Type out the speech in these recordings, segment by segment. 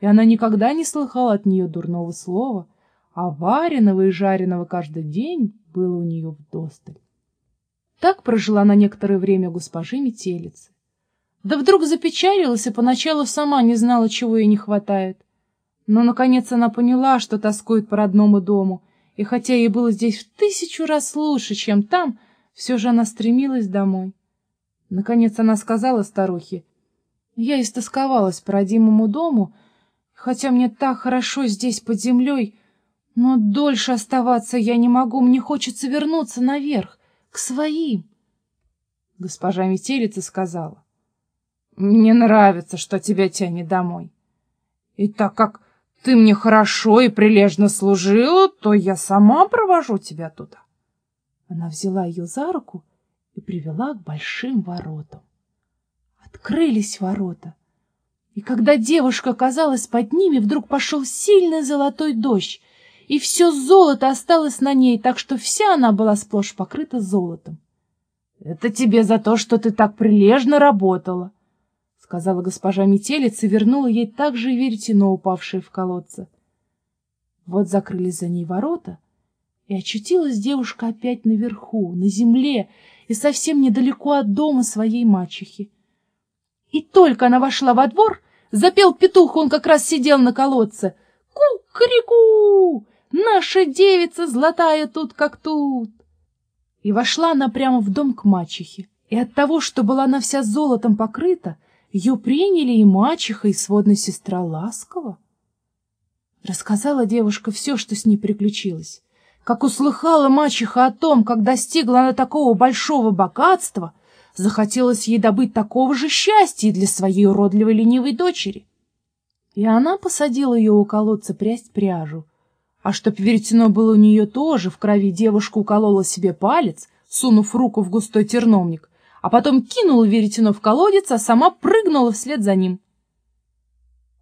и она никогда не слыхала от нее дурного слова, а вареного и жареного каждый день было у нее вдосталь. Так прожила она некоторое время госпожи Метелицы. Да вдруг запечалилась и поначалу сама не знала, чего ей не хватает. Но, наконец, она поняла, что тоскует по родному дому, и хотя ей было здесь в тысячу раз лучше, чем там, все же она стремилась домой. Наконец она сказала старухе, «Я истосковалась по родимому дому, хотя мне так хорошо здесь под землей, но дольше оставаться я не могу, мне хочется вернуться наверх, к своим». Госпожа Метелица сказала, «Мне нравится, что тебя тянет домой. И так как ты мне хорошо и прилежно служила, то я сама провожу тебя туда». Она взяла ее за руку и привела к большим воротам. Открылись ворота, и когда девушка оказалась под ними, вдруг пошел сильный золотой дождь, и все золото осталось на ней, так что вся она была сплошь покрыта золотом. — Это тебе за то, что ты так прилежно работала, — сказала госпожа Метелица и вернула ей также веретено, упавшее в колодце. Вот закрылись за ней ворота, и очутилась девушка опять наверху, на земле, и совсем недалеко от дома своей мачехи. И только она вошла во двор, запел петух, он как раз сидел на колодце. «Ку-крику! Наша девица золотая тут как тут!» И вошла она прямо в дом к мачехе, и от того, что была она вся золотом покрыта, ее приняли и мачеха, и сводная сестра ласково. Рассказала девушка все, что с ней приключилось. Как услыхала мачеха о том, как достигла она такого большого богатства, захотелось ей добыть такого же счастья для своей уродливой ленивой дочери. И она посадила ее у колодца прясть пряжу. А чтоб веретено было у нее тоже, в крови девушка уколола себе палец, сунув руку в густой терновник, а потом кинула веретено в колодец, а сама прыгнула вслед за ним.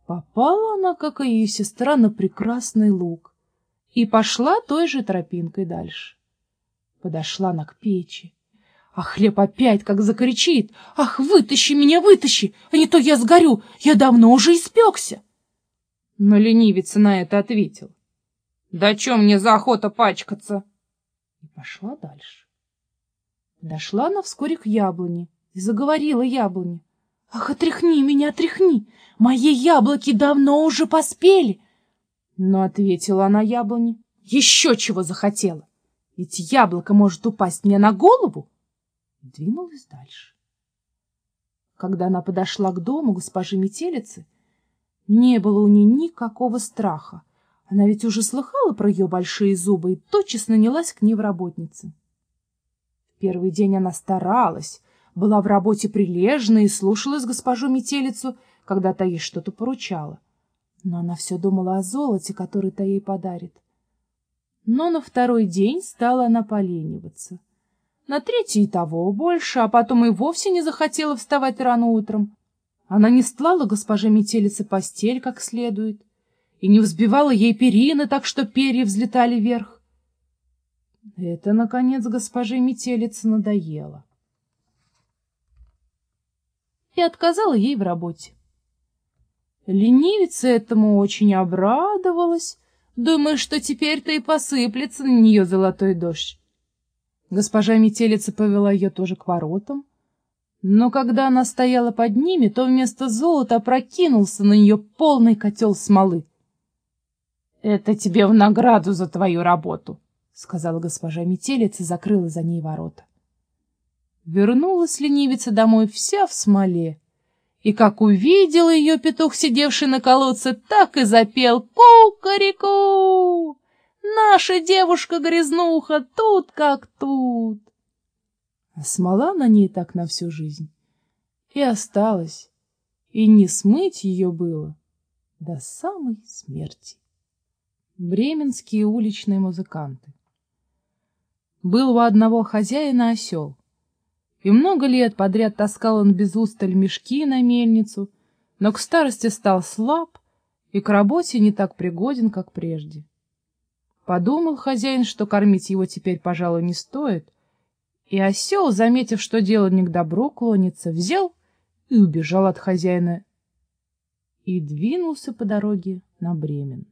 Попала она, как и ее сестра, на прекрасный луг и пошла той же тропинкой дальше. Подошла она к печи. А хлеб опять как закричит. «Ах, вытащи меня, вытащи, а не то я сгорю, я давно уже испекся!» Но ленивица на это ответил. «Да чем мне за охота пачкаться?» И пошла дальше. Дошла она вскоре к яблоне и заговорила яблоне. «Ах, отряхни меня, отряхни! Мои яблоки давно уже поспели, но ответила она яблоне. Еще чего захотела? Ведь яблоко может упасть мне на голову. Двинулась дальше. Когда она подошла к дому госпожи Метелицы, не было у нее никакого страха. Она ведь уже слыхала про ее большие зубы и тотчас нанялась к ней в работнице. В первый день она старалась, была в работе прилежна и слушалась госпожу Метелицу, когда та ей что-то поручала но она все думала о золоте, которое та ей подарит. Но на второй день стала она полениваться. На третий и того больше, а потом и вовсе не захотела вставать рано утром. Она не стлала госпоже метелице постель как следует и не взбивала ей перины так, что перья взлетали вверх. Это, наконец, госпоже метелице надоело. И отказала ей в работе. Ленивица этому очень обрадовалась, думая, что теперь-то и посыплется на нее золотой дождь. Госпожа метелица повела ее тоже к воротам, но когда она стояла под ними, то вместо золота опрокинулся на нее полный котел смолы. — Это тебе в награду за твою работу, — сказала госпожа метелица закрыла за ней ворота. Вернулась ленивица домой вся в смоле и как увидел ее петух, сидевший на колодце, так и запел «Ку-ка-ри-ку! Наша девушка-грязнуха тут как тут!» Смола на ней так на всю жизнь и осталась, и не смыть ее было до самой смерти. Бременские уличные музыканты Был у одного хозяина осел — и много лет подряд таскал он без усталь мешки на мельницу, но к старости стал слаб и к работе не так пригоден, как прежде. Подумал хозяин, что кормить его теперь, пожалуй, не стоит, и осел, заметив, что дело не к добру клонится, взял и убежал от хозяина и двинулся по дороге на Бремен.